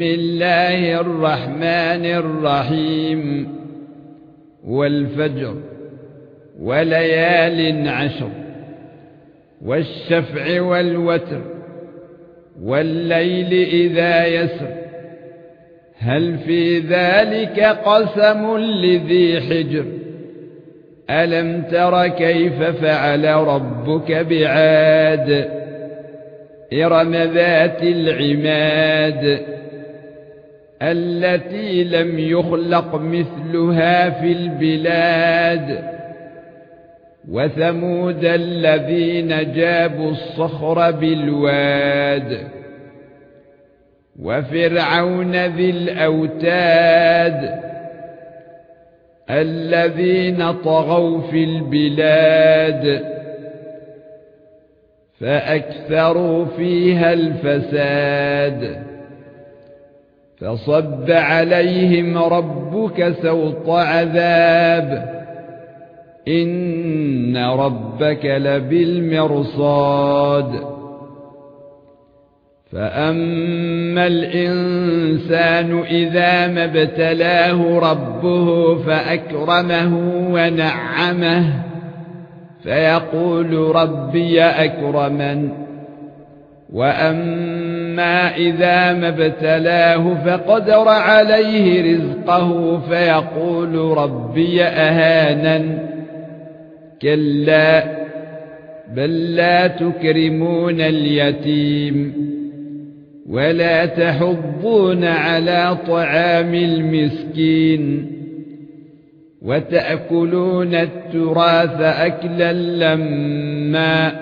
بسم الله الرحمن الرحيم. والفجر وليال عشر والشفع والوتر والليل إذا يسر. هل في ذلك قسم لذي حجر؟ ألم تر كيف فعل ربك بعاد؟ إرم ذات العماد. التي لم يخلق مثلها في البلاد. وثمود الذين جابوا الصخر بالواد. وفرعون ذي الأوتاد. الذين طغوا في البلاد. فأكثروا فيها الفساد. فصب عليهم ربك سوط عذاب. إن ربك لبالمرصاد. فأما الإنسان إذا ما ابتلاه ربه فأكرمه ونعمه فيقول ربي أكرمن. اذا ما ابتلاه فقدر عليه رزقه فيقول ربي اهانن كلا بل لا تكرمون اليتيم ولا تحضون على طعام المسكين وتأكلون التراث أكلا لما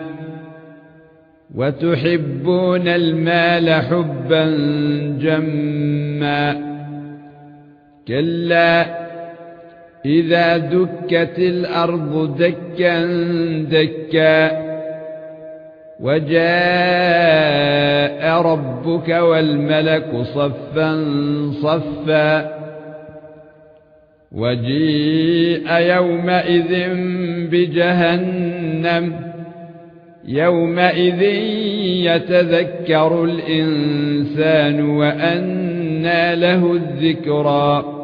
وتحبون المال حبا جما. كلا إذا دكت الأرض دكا دكا وجاء ربك والملك صفا صفا. وجيء يومئذ بجهنم. يومئذ يتذكر الإنسان وأنى له الذكرى